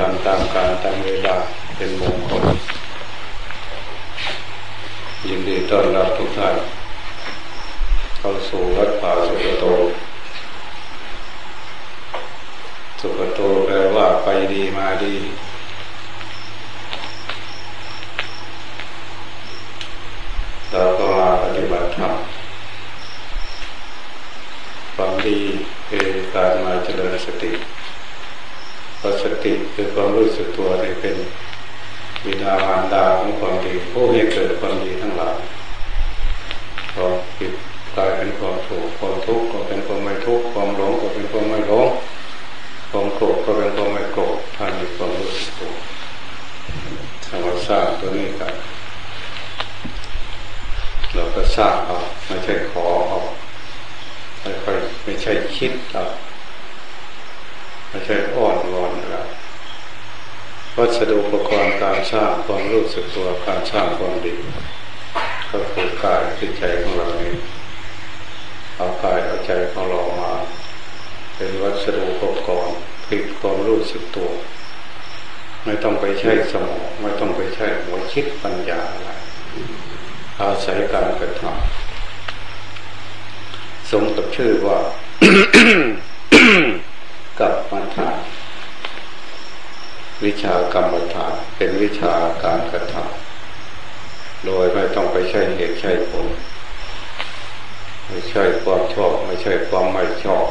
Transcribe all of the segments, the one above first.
ทำตามการตามเวลาเป็นมงคลยินดีต้อนรับทุกท่านเข้าสู่วัดป่าสุกโต สุกโตแปลว่าไปดีมาดีเราก็มาปฏิบัติธรรมความดีคือการมาเจริญสติ ราะสติคือความรู้สึกตัวที่เป็นวิดามารดาของความดีผู้ให้เกิดความดีทั้งหลายความผิดกลายเป็นความถูกความทุกข์ก็เป็นความไม่ทุกข์ความหลงก็เป็นความไม่หลงความโกรธก็เป็นความไม่โกรธท่านมีความรู้สึกตัวธรรมชาติตัวนี้กันเราก็สร้างเอาไม่ใช่ขอเอาไม่ค่อยไม่ใช่คิดเอาไม่ใช่อ้อนวอนเรา วัสดุอุปกรณ์การสร้างความรู้สึกตัวการสร้างความดีก็คือกายจิตใจของเราเองเอากายเอาใจของเรามา เป็นวัสดุอุปกรณ์คือความรู้สึกตัว ไม่ต้องไปใช้สมองไม่ต้องไปใช้หัวคิดปัญญาอะไรอาศัยการกระทำสมกับชื่อว่ากับมันฐาน วิชากรรมฐานเป็นวิชาการกระทำโดยไม่ต้องไปใช้เหตุใช้ผล ไม่ใช่ความชอบ ไม่ใช่ความไม่ชอบ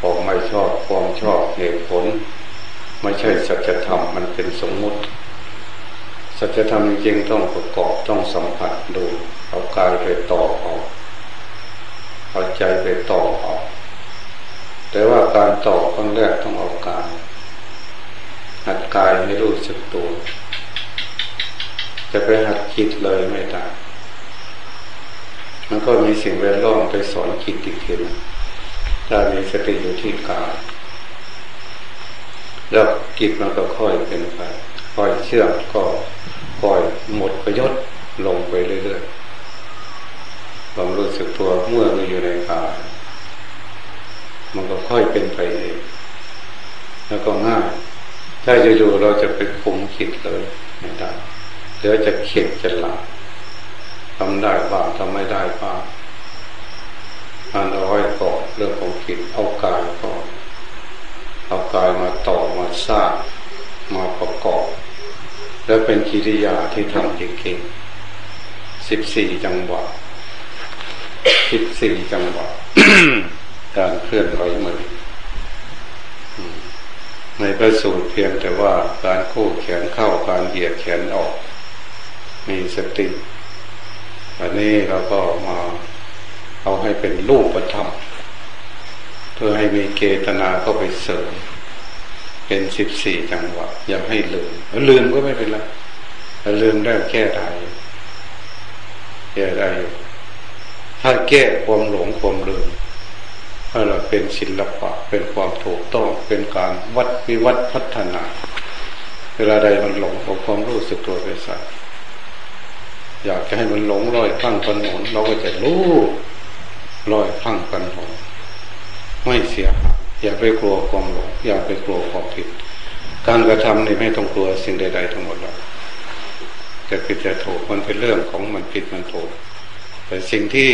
ความไม่ชอบความชอบเหตุผล ไม่ใช่สัจธรรมมันเป็นสมมุติ สัจธรรมจริงต้องประกอบต้องสัมผัสดูเอากายไปต่อเอาเอาใจไปต่อเอาแต่ว่าการต่อครั้งแรกต้องเอาก หัดกายให้รู้สึกตัว จะไปหัดคิดเลยไม่ได้มันก็มีสิ่งแวดล้อมไปสอนคิดอีกทีนึงถ้ามีสติอยู่ที่กายแล้วกิจมันก็ค่อยเป็นไปค่อยเชื่อมก็ปล่อยหมดประยชน์ลงไปเรื่อยๆความรู้สึกตัวเมื่อมันอยู่ในกายมันก็ค่อยเป็นไปเองแล้วก็ง่าย ถ้าจะอยู่เราจะไปคุมคิดเลยไม่ได้เดี๋ยวจะเข็ดจะหลับทำได้บ้างทำไม่ได้บ้างอันร้อยก่อนเรื่องของคิดเอากายก่อนเอากายมาต่อมาสร้างมาประกอบ แล้วเป็นกิริยาที่ทำเก่งๆสิบสี่จังหวะสิบสี่จังหวะการเคลื่อนไหวมือ ในพระสูตรเพียงแต่ว่าการโค้แขนเข้าการเหยียดแขนออก มีสติ อันนี้เราก็มาเอาให้เป็นรูปธรรมเพื่อให้มีเกตนาเข้าไปเสริม เป็นสิบสี่จังหวะอย่าให้ลืมลืมก็ไม่เป็นไรลืมได้แก้ได้แก้ได้ถ้าแก้ความหลงความลืม ถ้าเราเป็นศิลปะเป็นความถูกต้องเป็นการวัดวิวัฒพัฒนา เวลาใดมันหลงเอาความรู้สึกตัวไปใส่อยากจะให้มันหลงลอยข้างถนนเราก็จะรู้ลอยข้างกันหนไม่เสียหายอย่าไปกลัวความหลง อย่าไปกลัวความผิด การกระทำนี่ไม่ต้องกลัวสิ่งใด ๆ ทั้งหมดหรอกจะผิดจะถูกมันเป็นเรื่องของมันผิดมันถูกแต่สิ่งที่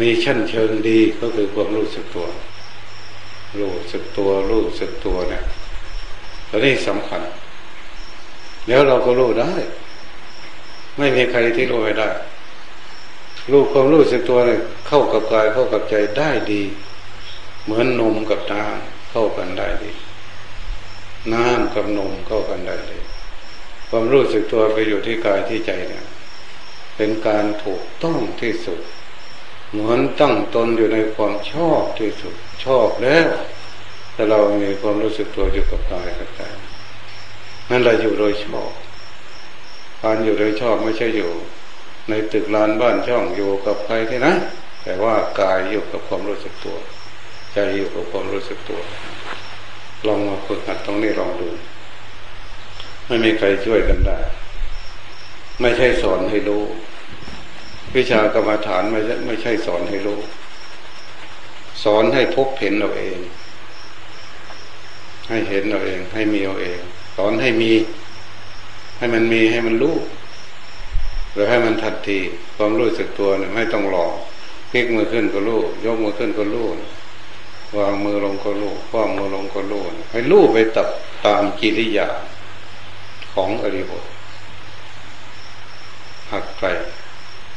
มีชั้นเชิงดีก็คือความรู้สึกตัว รู้สึกตัวรู้สึกตัวเนี่ยตัวนี้สำคัญ แล้วเราก็รู้ได้ ไม่มีใครที่รู้ไม่ได้ รู้ความรู้สึกตัวเนี่ยเข้ากับกายเข้ากับใจได้ดี เหมือนนมกับน้ำเข้ากันได้ดี น้ำกับนมเข้ากันได้ดี ความรู้สึกตัวไปอยู่ที่กายที่ใจเนี่ย เป็นการถูกต้องที่สุด เหมือนตั้งตนอยู่ในความชอบที่สุดชอบแล้วแต่เรามีความรู้สึกตัวอยู่กับกายกับใจนั่นเราอยู่โดยชอบการอยู่โดยชอบไม่ใช่อยู่ ในตึกลานบ้านช่องอยู่กับใครที่ไหนแต่ว่ากายอยู่กับความรู้สึกตัว ใจอยู่กับความรู้สึกตัว ลองมาฝึกหัดตรงนี้ลองดู ไม่มีใครช่วยกันได้ ไม่ใช่สอนให้รู้ วิชากรรมฐานไม่ใช่ไม่ใช่สอนให้รู้ สอนให้พบเห็นเราเอง ให้เห็นเอาเอง ให้มีเอาเอง สอนให้มี ให้มันมีให้มันรู้หรือให้มันทันทีความรู้สึกตัวเนี่ยไม่ต้องรอพลิกมือขึ้นก็รู้ยกมือขึ้นก็รู้วางมือลงก็รู้คว้ามือลงก็รู้ให้รู้ไปตับตามกิริยาของอริบทหักไกล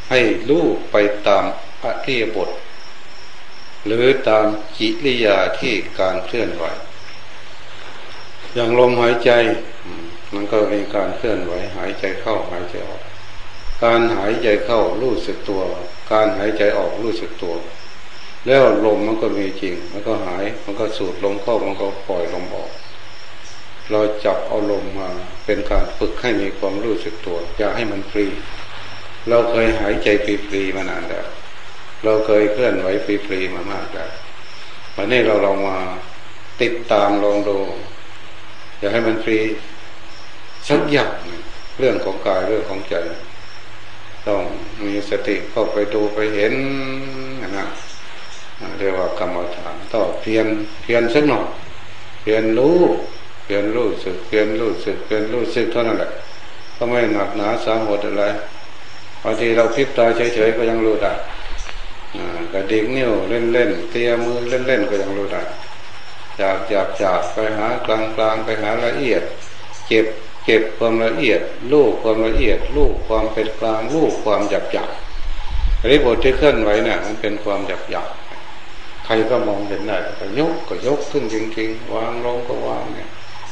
ให้รู้ไปตามอริยบท หรือตามกิริยาที่การเคลื่อนไหว อย่างลมหายใจ มันก็มีการเคลื่อนไหว หายใจเข้าหายใจออก การหายใจเข้ารู้สึกตัว การหายใจออกรู้สึกตัว แล้วลมมันก็มีจริง มันก็หาย มันก็สูดลมเข้ามันก็ปล่อยลมออกเราจับเอาลมมาเป็นการฝึกให้มีความรู้สึกตัว อย่าให้มันฟรี เราเคยหายใจฟรีๆมานานแล้ว เราเคยเคลื่อนไหวฟรีๆมามากแล้ววันนี้เราลองมาติดตามลองดูอย่าให้มันฟรีสักอย่างเรื่องของกายเรื่องของใจ ต้องมีสติเข้าไปดูไปเห็นนะเรียกว่ากรรมฐานต่อเพียนเพียนสักหน่อยเพียนรู้เพียนรู้สึกเพียนรู้สึกเพียนรู้สึกเท่านั้นแหละก็ไม่หนักหนาสาหัสอะไร บางทีเราพิบตาเฉยๆก็ยังรู้ได้กระดิกนิ้วเล่นๆเตียมือเล่นๆก็ยังรู้ได้จากจากจากไปหากลางกลางไปหาละเอียด เก็บเก็บความละเอียด ลูกความละเอียด ลูกความเป็นกลางลูกความหยับหยับอันนี้บทที่เคลื่อนไหวเนี่ยมันเป็นความหยับหยับใครก็มองเห็นได้ก็ยกก็ยกขึ้นจริงๆ วางลงก็วางเนี่ย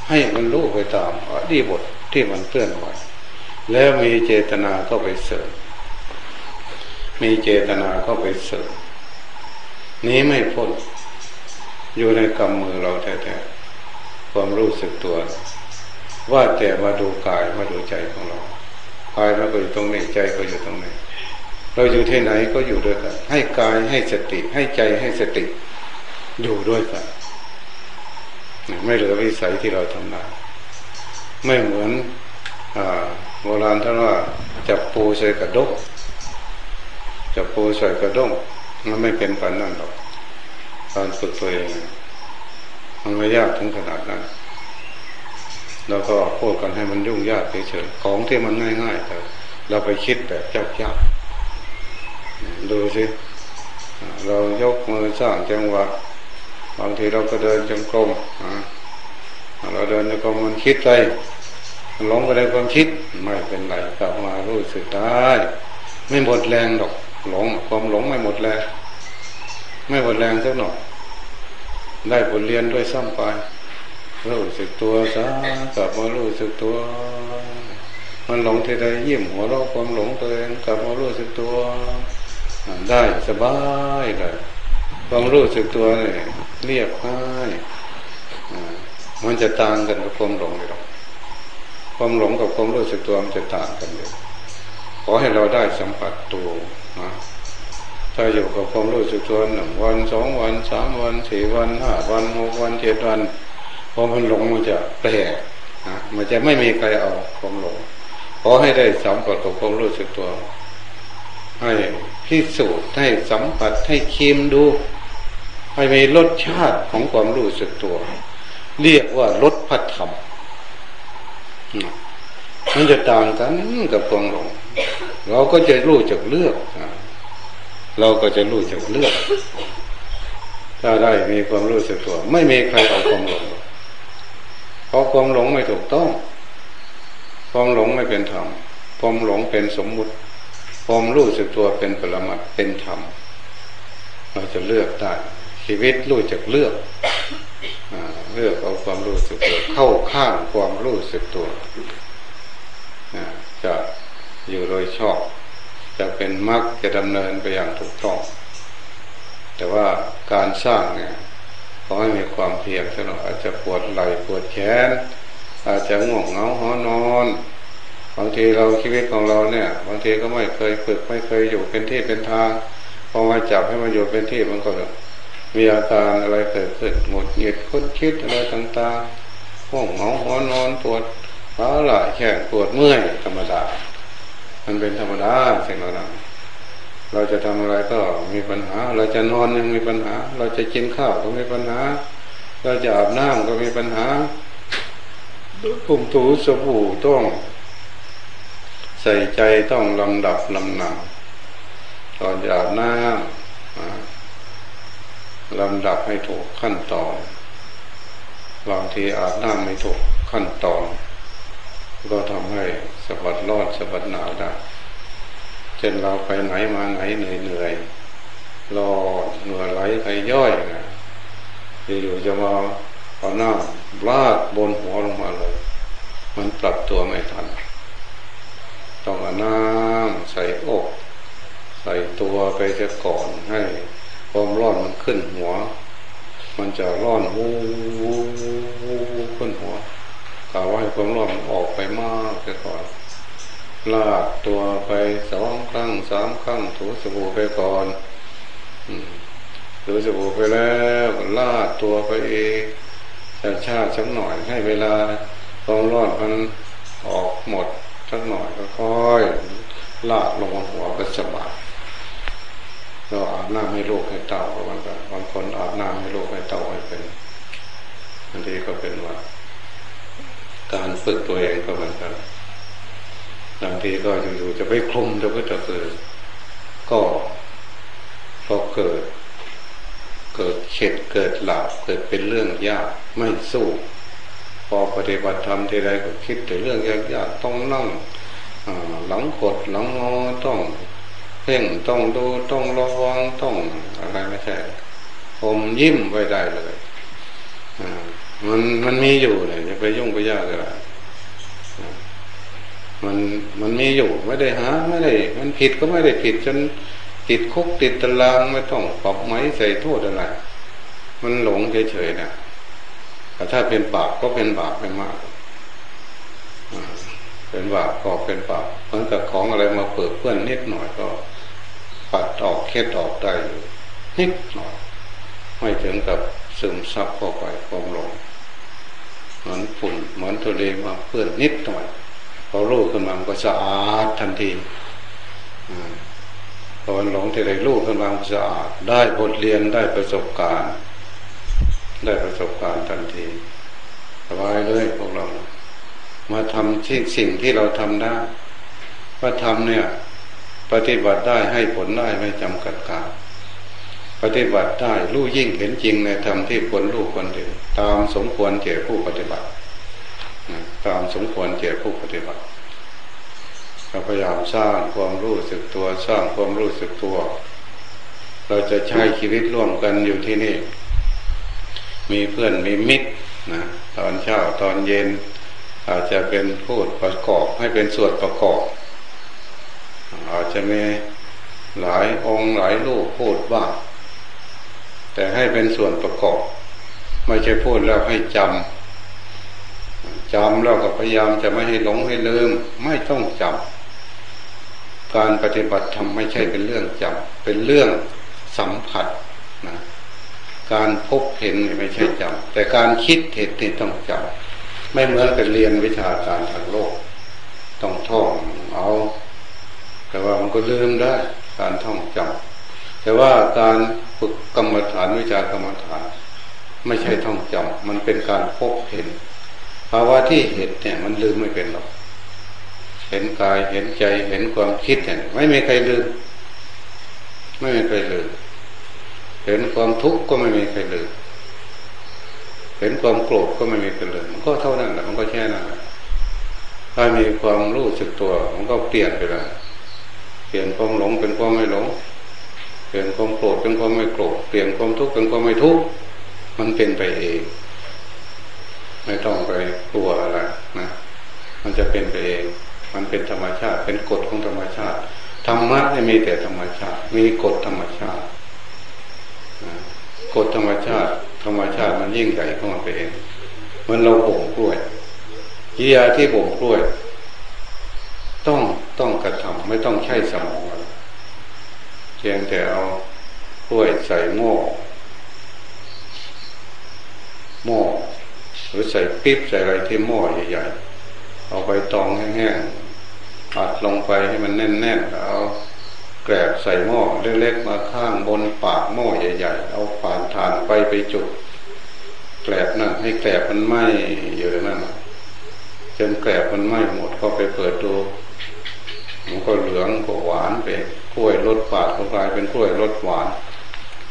ให้มันรู้ไปตามอดีบทที่มันเคลื่อนไหว แล้วมีเจตนาเข้าไปเสริม มีเจตนาเข้าไปเสริม นี้ไม่พ้น อยู่ในกำมือเราแท้ๆ ความรู้สึกตัว ว่าแต่มาดูกายมาดูใจของเรากายเราก็อยู่ตรงนี้ใจก็อยู่ตรงนี้ เราอยู่ที่ไหนก็อยู่ด้วยกัน ให้กายให้สติ ให้ใจให้สติ อยู่ด้วยกัน ไม่เหลือวิสัยที่เราทำได้ไม่เหมือนอ่า บราณท่านว่าจับปูใส่กระด้งจับปูใส่กระด้งมันไม่เป็นปันนั่นหรอกการฝึกตัวเองมันไม่ยากถึงขนาดนั้น แล้วก็พูดกันให้มันยุ่งยากเฉยๆของที่มันง่ายๆแต่เราไปคิดแบบยากๆดูสิเรายกมือสร้างจังหวะบางทีเราก็เดินจงกรมเราเดินจงกรมมันคิดไป หลงไปในความคิดไม่เป็นไรกลับมารู้สึกได้ไม่หมดแรงหรอกหลงความหลงไม่หมดแรงไม่หมดแรงสักหน่อยได้บทเรียนด้วยซ้ำไปรู้สึกตัวซะกลับมารู้สึกตัว มันหลงทีใดยิ้มหัวเราะความหลงตัวเองกลับมารู้สึกตัว ได้สบายเลยความรู้สึกตัวเนี่ยเรียบง่ายมันจะต่างกันกับความหลงหรอก ความหลงกับความรู้สึกตัวมันจะต่างกันเลยขอให้เราได้สัมผัสตัวนะถ้าอยู่กับความรู้สึกตัวหนึ่งวันสองวันสามวันสี่วันห้าวันหกวันเจ็ดวันพอมันหลงมันจะแปลกนะมันจะไม่มีใครเอาความหลงขอให้ได้สัมผัสกับความรู้สึกตัว ให้พิสูจน์ให้สัมผัสให้คิมดูให้มีรสชาติของความรู้สึกตัว เรียกว่ารสพัฒธรรม มันจะต่างกันกับความหลง เราก็จะรู้จักเลือก เราก็จะรู้จักเลือก ถ้าได้มีความรู้สึกตัว ไม่มีใครเอาความหลง เพราะความหลงไม่ถูกต้อง ความหลงไม่เป็นธรรม ความหลงเป็นสมมุติ ความรู้สึกตัวเป็นปรมัตเป็นธรรม เราจะเลือกได้ชีวิตรู้จักเลือก เลือกเอาความรู้สึกตัวเข้าข้างความรู้สึกตัวจะอยู่โดยชอบ จะเป็นมรรคจะดำเนินไปอย่างถูกต้องแต่ว่าการสร้างเนี่ยขอให้มีความเพียรสนออาจจะปวดไหล่ปวดแขน อาจจะง่วงเหงาหอนอนบางทีเราชีวิตของเราเนี่ย บางทีก็ไม่เคยฝึกไม่เคยอยู่เป็นที่เป็นทางพอมาจับให้มันอยู่เป็นที่มันก็ มีอาการอะไรเกิดขึ้นหมดเหยียดค้นคิดอะไรต่างๆห้องเหงาหอนอนปวดขาไหล่แข้งปวดเมื่อยธรรมดา มันเป็นธรรมดาสิ่งเหล่านั้นเราจะทำอะไรก็มีปัญหา เราจะนอนยังมีปัญหา เราจะกินข้าวก็มีปัญหา เราจะอาบน้ำก็มีปัญหาปุ่มถูสบู่ต้อง ใส่ใจต้องลำดับลำหนักตอนจะอาบน้ำ ลำดับให้ถูกขั้นตอนบางทีอาบน้ำไม่ถูกขั้นตอน ก็ทำให้สะบัดรอดสะบัดหนาวได้เช่นเราไปไหนมาไหนเหนื่อยเหนื่อยรอเหนื่อยไหลไปย่อยนะอยู่จะมาเอาหน้าลาดบนหัวลงมาเลย มันปรับตัวไม่ทัน ต้องเอาน้ำใส่อก ใส่ตัวไปจะก่อนให้ ความร้อนมันขึ้นหัว มันจะร้อนวูวูวูขึ้นหัวกล่าวว่าให้ความร้อนมันออกไปมากจะก่อนลาดตัวไปสองครั้งสามครั้งถูสบู่ไปก่อนถูสบู่ไปแล้วลาดตัวไปเองชาชาสักหน่อยให้เวลาความร้อนมันออกหมดสักหน่อยก็ค่อยลาดลงบนหัวก็สบาย เราอาบน้ำให้โลกให้เต่าบางบางคนอาบน้ำให้โลกให้เต่าให้เป็นอันนี้ก็เป็นว่า การฝึกตัวเองก็เหมือนกันบางทีก็อยู่ๆจะไปคลุมจะก็จะเกิดก็พอเกิด เกิดเข็ดเกิดหลับเกิดเป็นเรื่องยากไม่สู้พอปฏิบัติธรรมทีไรก็คิดแต่เรื่องยากๆต้องนั่งหลังขดหลังงอต้อง พ่งต้องดูต้องระวังต้องอะไรไม่ใช่ผมยิ้มไว้ได้เลยมันมันมีอยู่เลยจะไปยุ่งไปยากอะไรมันมันมีอยู่ไม่ได้หาไม่ได้ มันผิดก็ไม่ได้ผิดจนติดคุกติดตารางไม่ต้องปรับไม้ใส่โทษอะไร มันหลงเฉยๆนะแต่ถ้าเป็นบาปก็เป็นบาปไม่มากเป็นบาปก็เป็นบาปเหมือนกับของอะไรมาเปิดเพื่อนนิดหน่อยก็ ปัดออกเคล็ดออกได้อยู่นิดหน่อยไม่ถึงกับซึมซับเข้าไปความหลงเหมือนฝุ่นเหมือนทะเลมาเพื่อนนิดหน่อยพอรู้ขึ้นมามันก็สะอาดทันทีพอมันหลงที่ไรรู้ขึ้นมามันสะอาดได้บทเรียนได้ประสบการณ์ ได้ประสบการณ์ทันทีสบายเลยพวกเรา มาทำที่สิ่งที่เราทำได้ว่าทำเนี่ย ปฏิบัติได้ให้ผลได้ไม่จำกัดการปฏิบัติได้รู้ยิ่งเห็นจริงในธรรมที่ควรรู้ควรเห็นตามสมควรเจผู้ปฏิบัติตามสมควรแก่ผู้ปฏิบัติเราพยายามสร้างความรู้สึกตัวสร้างความรู้สึกตัว เราจะใช้ชีวิตร่วมกันอยู่ที่นี่ มีเพื่อนมีมิตรนะตอนเช้าตอนเย็น อาจจะเป็นพูดประกอบให้เป็นส่วนประกอบ อาจจะมีหลายองค์หลายลูกพูดบ้างแต่ให้เป็นส่วนประกอบ ไม่ใช่พูดแล้วให้จำจำแล้วก็พยายามจะไม่ให้หลงให้ลืมไม่ต้องจำการปฏิบัติทำไม่ใช่เป็นเรื่องจำเป็นเรื่องสัมผัสนะการพบเห็นไม่ใช่จำแต่การคิดเห็นนี่ต้องจำไม่เหมือนกับเรียนวิชาการทางโลก ต้องท่อง ว่ามันก็ลืมได้การท่องจำแต่ว่าการฝึกกรรมฐานวิชากรรมฐาน ไม่ใช่ท่องจำมันเป็นการพบเห็นภาวะที่เห็นเนี่ย มันลืมไม่เป็นหรอก เห็นกายเห็นใจเห็นความคิดเนี่ยไม่มีใครลืม ไม่มีใครลืมเห็นความทุกข์ก็ไม่มีใครลืมเห็นความโกรธก็ไม่มีใครลืมมันก็เท่านั้นแหละมันก็แค่นั้นถ้ามีความรู้สึกตัว มันก็เปลี่ยนไปแล้ว เปลี่ยนความหลงเป็นความไม่หลง เปลี่ยนความโกรธเป็นความไม่โกรธ เปลี่ยนความทุกข์เป็นความไม่ทุกข์ มันเป็นไปเอง ไม่ต้องไปกลัวอะไรนะ มันจะเป็นไปเอง มันเป็นธรรมชาติ เป็นกฎของธรรมชาติ ธรรมะไม่มีแต่ธรรมชาติ มีกฎธรรมชาติกฎธรรมชาติ ธรรมชาติมันยิ่งใหญ่ของมันไปเองมือนเราบ่งกล้วยยียาที่บ่งกล้วย ต้อง ระทำไม่ต้องใช้สมองเพียงแต่เอากล้วยใส่หม้อหม้อหรือใส่ปิ๊บใส่อะไรที่หม้อใหญ่ๆเอาไปตองแห้งๆอัดลงไปให้มันแน่นๆเอาแกรบใส่หม้อเล็กๆมาข้างบนปากหม้อใหญ่ๆเอาผ่านฐานไปไปจุดแกลบนั่นให้แกลบมันไหมอยู่นั่นจนแกลบมันไหมหมดก็ไปเปิดดู มันก็เหลืองก็หวานไปกล้วยรสฝาดก็กลายเป็นกล้วยรสหวาน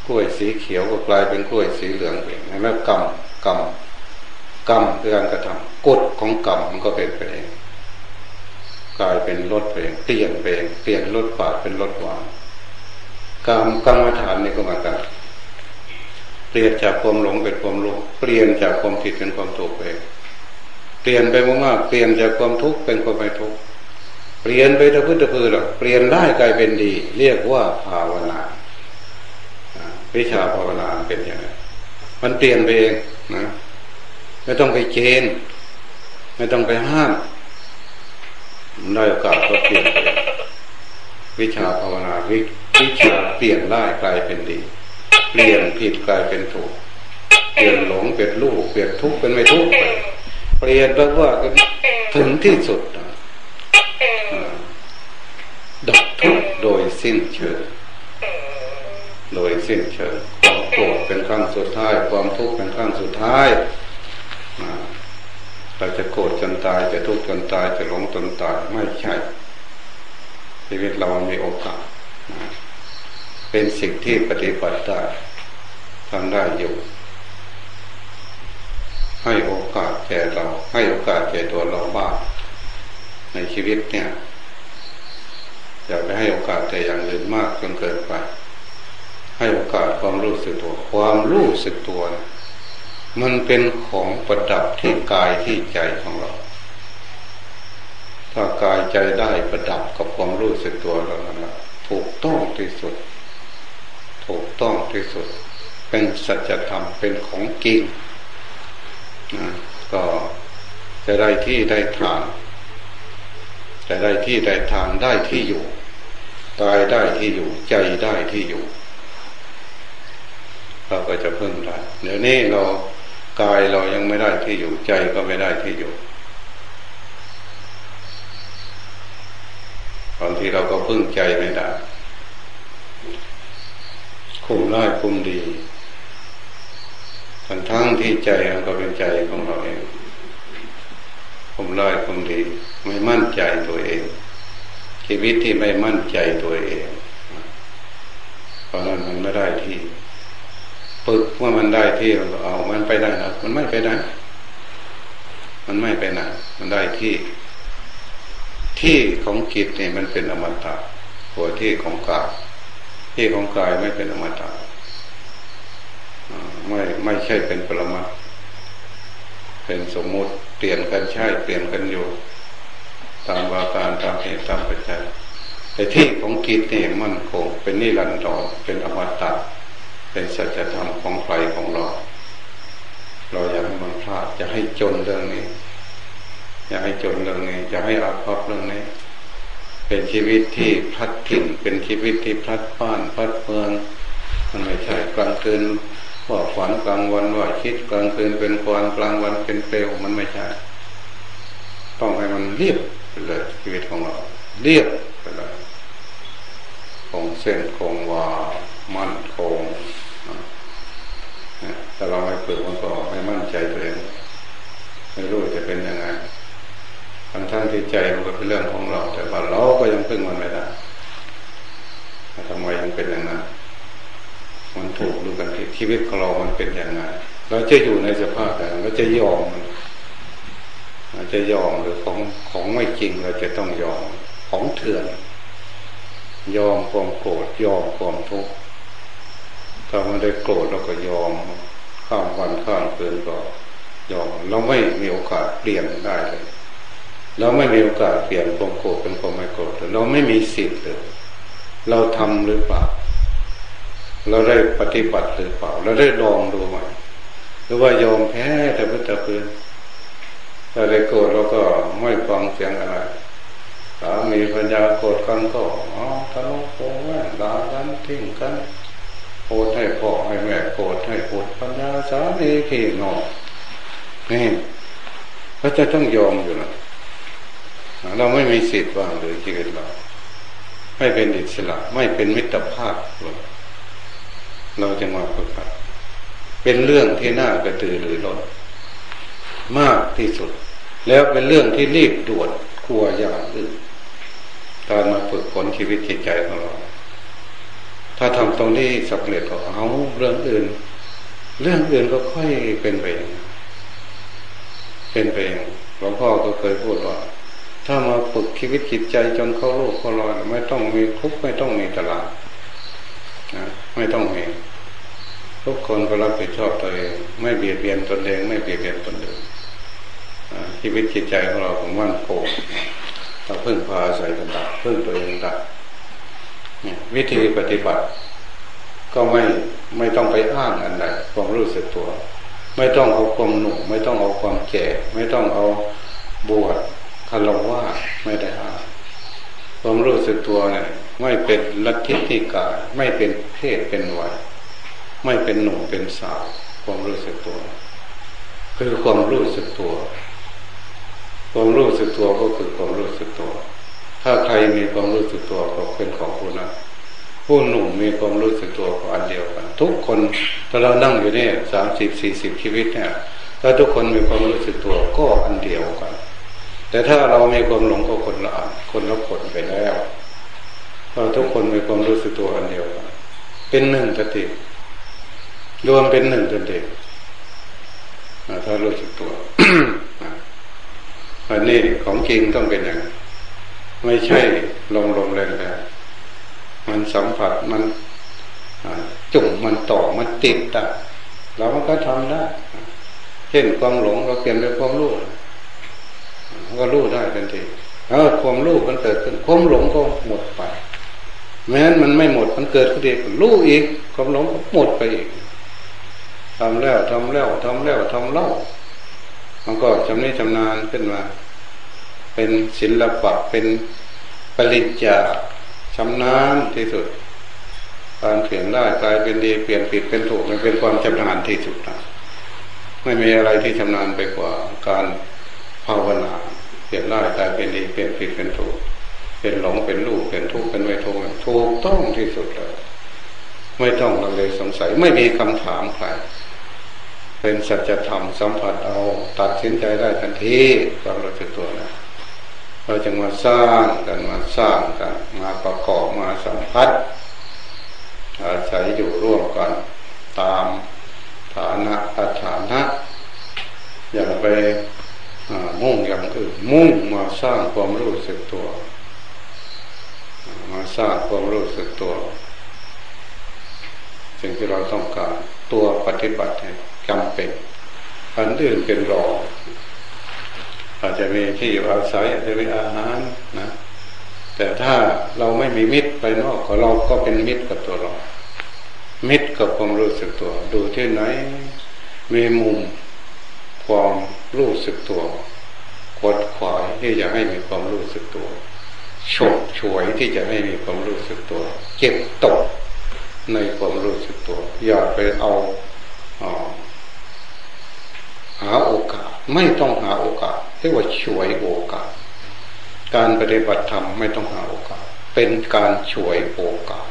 กล้วยสีเขียวก็กลายเป็นกล้วยสีเหลืองไปแล้วกรรมกรรมกรรมคือการกระทำกฎของกรรมมันก็เป็นไปเองกลายเป็นรสไปเองเปลี่ยนไปเองเปลี่ยนรสฝาดเป็นรสหวานกรรมกรรมฐานนี่ก็มากันเปลี่ยนจากความหลงเป็นความรู้เปลี่ยนจากความผิดเป็นความถูกไปเปลี่ยนไปมากๆเปลี่ยนจากความทุกข์เป็นความไม่ทุกข์ ปลี่ยนไปตะพื้นตะพือหรอกเปลี่ยนได้กลายเป็นดี เรียกว่าภาวนาวิชาภาวนาเป็นอย่างไรมันเปลี่ยนไปเองนะไม่ต้องไปเกณฑ์ไม่ต้องไปห้ามได้โอกาสก็เปลี่ยนไปวิชาภาวนาวิวิชาเปลี่ยนได้กลายเป็นดี เปลี่ยนผิดกลายเป็นถูก เปลี่ยนหลงเป็นลูกเปลี่ยนทุกข์เป็นไม่ทุกข์เปลี่ยนแปลว่าถึงที่สุด ดับทุกข์โดยสิ้นเชิงโดยสิ้นเชิงความโกรธเป็นขั้งสุดท้าย ความทุกข์เป็นขั้งสุดท้ายเราจะโกรธจนตายจะทุกข์จนตายจะหลงจนตายไม่ใช่ชีวิตเรามีโอกาสเป็นสิ่งที่ปฏิบัติได้ทำได้อยู่ ให้โอกาสแก่เรา ให้โอกาสแก่ตัวเราบ้าง ในชีวิตเนี่ย อย่าไปให้โอกาสแต่อย่างอื่นมากจนเกินไป ให้โอกาสความรู้สึกตัว ความรู้สึกตัว มันเป็นของประดับที่กายที่ใจของเรา ถ้ากายใจได้ประดับกับความรู้สึกตัวเรานั้นถูกต้องที่สุด ถูกต้องที่สุด เป็นสัจธรรมเป็นของจริงนะก็จะได้ที่ได้ทาง จะได้ที่ได้ทางได้ที่อยู่กายได้ที่อยู่ใจได้ที่อยู่ เราก็จะพึ่งได้เดี๋ยวนี้เรากายเรายังไม่ได้ที่อยู่ใจก็ไม่ได้ที่อยู่บางทีเราก็พึ่งใจไม่ได้คุมได้คุมดีทั้งทั้งที่ใจมันก็เป็นใจของเราเอง คุมได้คุมดี ไม่มั่นใจตัวเอง ชีวิตที่ไม่มั่นใจตัวเองเพราะนั้นมันไม่ได้ที่ปึกว่ามันได้ที่เราเอามันไปได้นะมันไม่ไปไหนมันไม่ไปไหนมันได้ที่ ที่ของกิจเนี่ยมันเป็นอมตะหัวที่ของกายที่ของกายไม่เป็นอมตะไม่ไม่ใช่เป็นปรมัตเป็นสมมุติ เปลี่ยนกันใช่เปลี่ยนกันอยู่ตามวาการตามเหตุตามปัจจัยแต่ที่ของกิจเนี่ยมันคงเป็นนิรันดรเป็นอมตะเป็นสัจธรรมของใครของเรา เราอยากให้มันพลาดจะให้จนเรื่องนี้ อย่าให้จนเรื่องนี้อย่าให้อาภัพเรื่องนี้ เป็นชีวิตที่พลัดถิ่นเป็นชีวิตที่พลัดบ้านพลัดเมืองมันไม่ใช่กลางคืน ว่าฝันกลางวันว่าคิดกลางคืนเป็นควันกลางวันเป็นเปลวมันไม่ใช่ต้องให้มันเรียบเลยชีวิตของเราเรียบไปเลยคงเส้นคงวามั่นคงแต่เราไม่ฝึกมันก็ไม่มั่นใจตัวเองไม่รู้จะเป็นยังไงทั้งทั้งที่ใจมันก็เป็นเรื่องของเรา แต่ว่าเราก็ยังพึ่งมันไม่ได้ทำไมยังเป็นอย่างนั้น มันถูกดูกันที่ชีวิตของเรามันเป็นอย่างไรเราจะอยู่ในสภาพแบบเราจะยอมเราจะยอมหรือของของไม่จริงเราจะต้องยอมของเถื่อน ยอมความโกรธยอมความทุกข์ถ้ามันได้โกรธเราก็ยอมข้ามวันข้ามคืนก็ยอมเราไม่มีโอกาสเปลี่ยนได้เลยเราไม่มีโอกาสเปลี่ยนความโกรธเป็นความไม่โกรธเราไม่มีสิทธิ์เลยเราทำหรือเปล่า เราได้ปฏิบัติหรือเปล่า เราได้ลองดูไหมหรือว่ายอมแพ้แต่เพื่อแต่เพื่อถ้าได้โกรธเราก็ไม่ฟังเสียงอะไรสามีปัญญาโกรธกันก็อ๋อทะเลาะโกงว่าด่ากันทิ้งกันโกรธให้พ่อให้แม่โกรธให้ปุตปัญญาสามีพี่น้องนี่ก็จะต้องยอมอยู่นะเราไม่มีสิทธิ์ว่างเลยชีวิตเรา ไม่เป็นอิสระ ไม่เป็นมิตรภาพเลย เราจะมาฝึกหัดเป็นเรื่องที่น่ากระตือรือร้นมากที่สุด แล้วเป็นเรื่องที่รีบด่วนกลัวอย่างอื่นการมาฝึกฝนชีวิตจิตใจของเรา ถ้าทำตรงนี้สำเร็จก็เอาเรื่องอื่น เรื่องอื่นก็ค่อยเป็นไปเองเป็นไปเองหลวงพ่อก็เคยพูดว่า ถ้ามาฝึกชีวิตจิตใจจนเข้าโลกเข้ารอยไม่ต้องมีคุกไม่ต้องมีตลาด ไม่ต้องมีทุกคนก็รับผิดชอบตัวเอง ไม่เบียดเบียนตนเองไม่เบียดเบียนตนอื่นชีวิตจิตใจของเราของมั่นคงเราพึ่งพาใส่กันได้พึ่งตัวเองได้วิธีปฏิบัติ ก็ไม่ไม่ต้องไปอ้างอันใดความรู้สึกตัว ไม่ต้องเอาความหนุ่มไม่ต้องเอาความแก่ ไม่ต้องเอาบวชคารวะไม่ได้อ้าง ความรู้สึกตัวเนี่ยไม่เป็นลัทธิที่กายไม่เป็นเพศเป็นวัยไม่เป็นหนุ่มเป็นสาว ความรู้สึกตัว คือความรู้สึกตัว ความรู้สึกตัวก็คือความรู้สึกตัว ถ้าใครมีความรู้สึกตัวก็เป็นของผู้นั้นผู้หนุ่มมีความรู้สึกตัวก็อันเดียวกัน ทุกคนถ้าเรานั่งอยู่เนี่ยสามสิบสี่สิบชีวิตเนี่ยถ้าทุกคนมีความรู้สึกตัวก็อันเดียวกัน แต่ถ้าเรามีความหลงก็คนละอันคนละคนไปแล้วเราทุกคนมีความรู้สึกตัวอันเดียวกันเป็นหนึ่งสติรวมเป็นหนึ่งจนเด็กถ้ารู้สึกตัวอันนี้ของจริงต้องเป็นอย่างไม่ใช่ลงลงแรงแรงมันสัมผัสมันจุ่มมันต่อมันติดอะเราก็ทำได้ เช่นความหลงเราเปลี่ยนเป็นความรู้ ก็รู้ได้ทันทีเออความรู้มันเกิดขึ้นความหลงก็หมดไปแม้นมันไม่หมดมันเกิดขึ้นอีกรู้อีกความหลงก็หมดไปอีกทำแล้วทำแล้วทำแล้วทำเล่ามันก็จำนี้จำนานขึ้นมา เป็นศิลปะเป็นปริญญาชำนาญที่สุดการเปลี่ยนได้กลายเป็นดีเปลี่ยนผิดเป็นถูกมันเป็นความชำนาญที่สุดนะไม่มีอะไรที่ชำนาญไปกว่าการ ภาวนาเปลี่ยนได้กลายเป็นดีเปลี่ยนผิดเป็นถูก เป็นหลงเป็นลูกเป็นทุกข์เป็นไม่ทุกข์ถูกต้องที่สุดเลย ไม่ต้องลังเลสงสัยไม่มีคำถามใครเป็นสัจธรรมสัมผัสเอาตัดสินใจได้ทันทีความรู้สึกตัวนะเราจะมาสร้างกันมาสร้างกัน มาประกอบมาสัมผัสอาศัยอยู่ร่วมกันตามฐานะอัฐานะ อย่าไป มุ่งอย่างอื่นมุ่งมาสร้างความรู้สึกตัว มาสร้างความรู้สึกตัว สิ่งที่เราต้องการตัวปฏิบัติจำเป็นอันอื่นเป็นรองอาจจะมีที่อยู่อาศัยอาจจะมีอาหารนะแต่ถ้าเราไม่มีมิตรไปนอกของเราก็เป็นมิตรกับตัวเรา มิตรกับความรู้สึกตัว ดูที่ไหนมีมุมความ รู้สึกตัวกดขวายที่จะให้มีความรู้สึกตัวฉกฉวยที่จะให้มีความรู้สึกตัว เก็บตกในความรู้สึกตัว อย่าไปเอาหาโอกาส ไม่ต้องหาโอกาสเรียกว่าช่วยโอกาส การปฏิบัติธรรมไม่ต้องหาโอกาส เป็นการช่วยโอกาส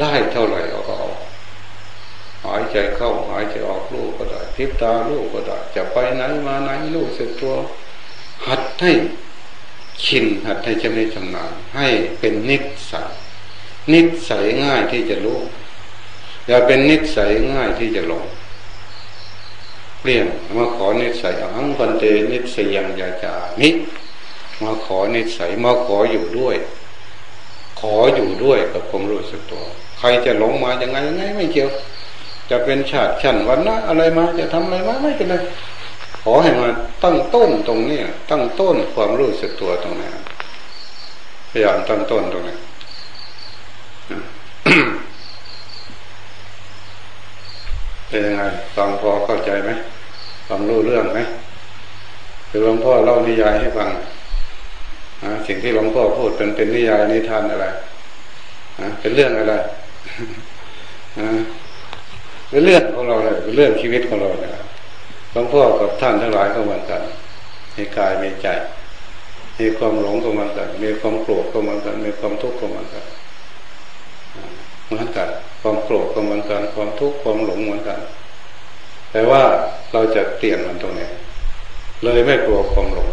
ได้เท่าไหร่เอาาหายใจเข้าหายใจออกลูกก็ได้ทิพตาลูกก็ได้จะไปไหนมาไหนลูกสึกตัว หัดให้ชินหัดให้จำนิชำนาญให้เป็นนิสัยนิสัยง่ายที่จะรู้อย่าเป็นนิสัยง่ายที่จะหลงเปลี่ยนมาขอนิสัยอังพันเตนิสัยยังยาจานิมาขอนิสัยมาขออยู่ด้วย ขออยู่ด้วยกับความรู้สึกตัว ใครจะหลงมาอย่างไงยังไงไม่เกี่ยว จะเป็นชาติชั้นวันนะอะไรมาจะทำอะไรมาไม่เป็นไรขอให้มาตั้งต้นตรงนี้ตั้งต้นความรู้สึกตัวตรงนี้พยายามตั้งต้นตรงนี้เป็นยังไงฟังพอเข้าใจไหมฟังรู้เรื่องไหมคือหลวงพ่อเล่านิยายให้ฟังสิ่งที่หลวงพ่อพูดเป็นเป็นนิยายนิทานอะไรเป็นเรื่องอะไรเป็น เรื่องของเราเลยเรื่องชีวิตของเราเลยหลวงพ่อกับท่านทั้งหลายก็เหมือนกันมีกายมีใจมีความหลงก็เหมือนกัน มีความโกรธก็เหมือนกัน มีความทุกข์ก็เหมือนกันเหมือนกัน ความโกรธก็เหมือนกัน ความทุกข์ความหลงเหมือนกัน แต่ว่าเราจะเปลี่ยนมันตรงนี้เลยไม่กลัวความหลง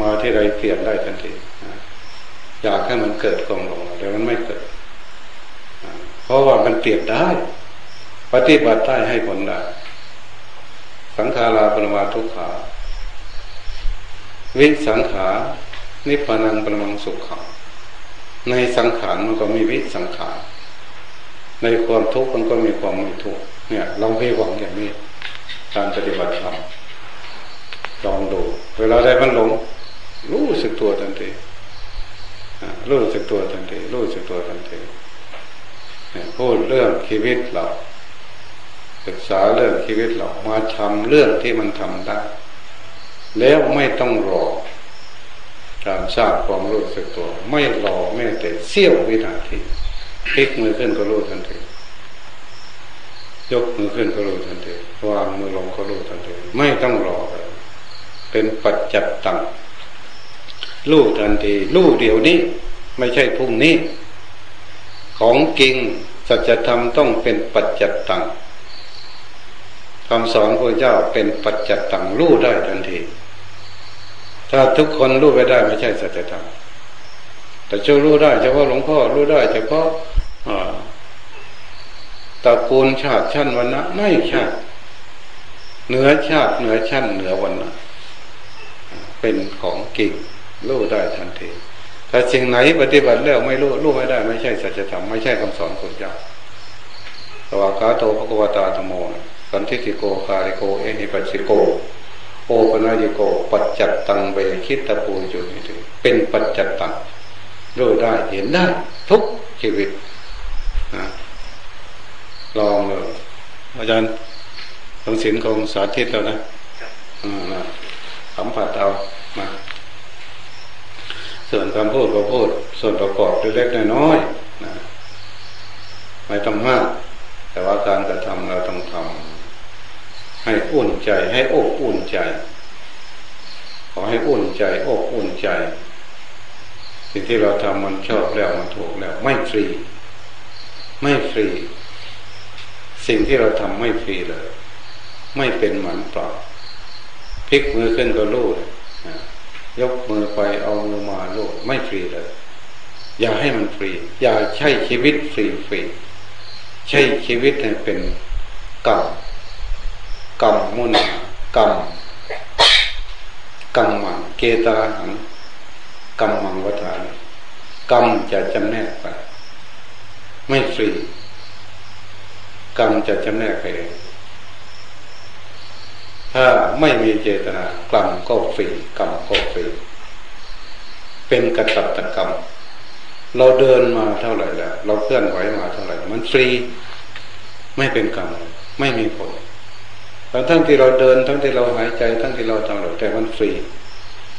มาที่ใดเปลี่ยนได้ทันทีอยากให้มันเกิดความหลงแต่มันไม่เกิด เพราะว่ามันเปลี่ยนได้ ปฏิบัติได้ให้ผลได้สังขาราปรมาทุกขา วิสังขา นิพพานังปรมังสุขขังในสังขารมันก็มีวิสังขาร ในความทุกข์มันก็มีความไม่ทุกข์เนี่ย เราไม่หวังอย่างนี้ การปฏิบัติธรรมลองดูเวลาได้มันหลง รู้สึกตัวทันทีรู้สึกตัวทันทีรู้สึกตัวทันทีพูดเรื่องชีวิตเรา ศึกษาเรื่องชีวิตเรามาทำเรื่องที่มันทำได้ แล้วไม่ต้องรอ การทราบความรู้สึกตัว ไม่รอแม้แต่เสี้ยววินาทีพลิกมือขึ้นก็รู้ทันทียกมือขึ้นก็รู้ทันทีวางมือลงก็รู้ทันทีไม่ต้องรอเป็นปัจจัตตังรู้ทันทีรู้เดี๋ยวนี้ ไม่ใช่พรุ่งนี้ ของจริงสัจธรรมต้องเป็นปัจจัตตัง คำสอนพระเจ้าเป็นปัจจัตตังรู้ได้ทันที ถ้าทุกคนรู้ไปได้ไม่ใช่สัจธรรมแต่เจ้ารู้ได้เฉพาะหลวงพ่อรู้ได้เฉพาะตระกูลชาติชั้นวันนะไม่ชาติเหนือชาติเหนือชั้นเหนือวันนะเป็นของกิ่งรู้ได้ทันทีแต่สิ่งไหนปฏิบัติแล้วไม่รู้รู้ไม่ได้ ไม่ใช่สัจธรรมไม่ใช่คำสอนของเจ้าสวากาโตภกวตาธโม สันทิติโกคาริโกเอหิปัสสิโกโอปนายโก ปัจจัตตังเวคิตตปูจุนิถึงเป็นปัจจัตตังรู้ได้เห็นได้ ทุกชีวิตนะลองเลยอาจารย์ทงศิลคงสาธิตแล้วนะสัมผัสเอามาส่วนคำพูดก็พูด ส่วนประกอบเล็กๆน้อยๆนะไม่ต้องมาก แต่ว่าการกระทำเราต้องทำ ให้อุ่นใจ ให้อกอุ่นใจ ขอให้อุ่นใจอกอุ่นใจ สิ่งที่เราทำมันชอบแล้วมันถูกแล้ว ไม่ฟรี ไม่ฟรี สิ่งที่เราทำไม่ฟรีเลย ไม่เป็นเหมือนเปล่าพลิกมือขึ้นก็รู้ยกมือไปเอามือมาโลดไม่ฟรีเลย อย่าให้มันฟรี อย่าใช้ชีวิตฟรีฟรีใช้ชีวิตให้เป็นกรรม รรมมุนกรรมกรรมังเกตาหังกรรมังวัฏานกรรมจะจำแนกไปไม่ฟรีกรรมจะจำแนกไปเองถ้าไม่มีเจตนากรรมก็ฟรีกรรมก็ฟรีเป็นกระตัตกรรม เราเดินมาเท่าไหร่แล้ว เราเคลื่อนไหวมาเท่าไหร่ มันฟรี ไม่เป็นกรรม ไม่มีผล ทั้งทั้งที่เราเดินทั้งที่เราหายใจ ทั้งที่เราทำหรแต่มันฟรี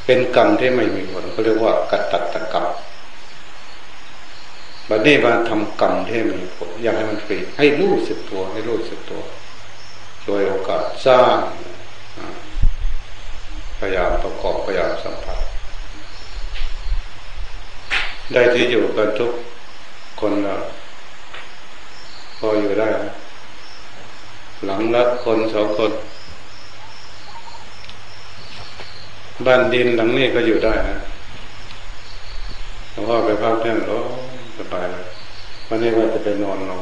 เป็นกรรมที่ไม่มีผลเขาเรียกว่ากัตัตกรรมบัดนี้มาทำกรรมที่มีผลอยากให้มันฟรี ให้รู้สึกตัว ให้รู้สึกตัวช่วยโอกาสสร้างพยายามประกอบพยายามสัมผัส ได้ที่อยู่กันทุกคนเราพออยู่ได้ หลังละคนสองคน บ้านดินหลังนี้ก็อยู่ได้นะหลวงพ่อไปพักเพื่อนโอ้สบายเลยวันนี้ว่าจะไปนอนลง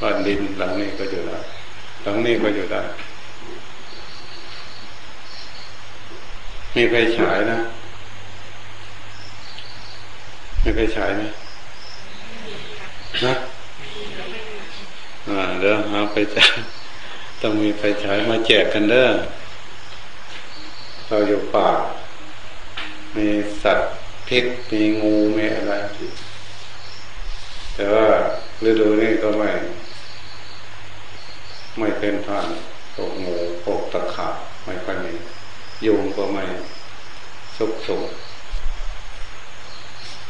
บ้านดินหลังนี้ก็อยู่ได้หลังนี้ก็อยู่ได้ มีไฟฉายนะมีไฟฉายไหมนะ เดี๋ยวหาไฟฉายต้องมีไฟฉายมาแจกกันเด้อเราอยู่ป่า มีสัตว์พิษมีงูมีอะไรแต่ว่าฤดูนี้ก็ไม่ ไม่เป็นผ่านตกงูตกตะขาบไม่ค่อยมียุงก็ไม่สุกสุก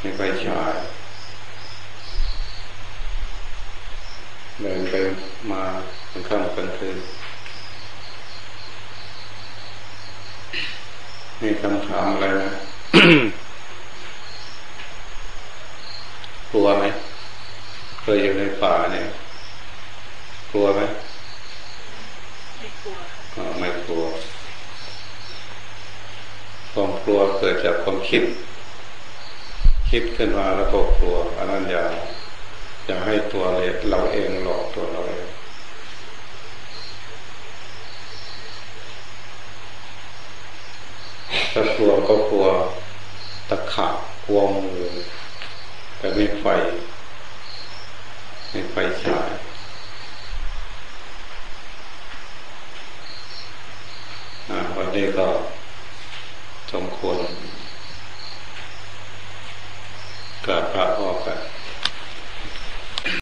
ไม่ไปชาย เดินไปมาเป็นข้ามกันคืนมีคำถามอะไรนะ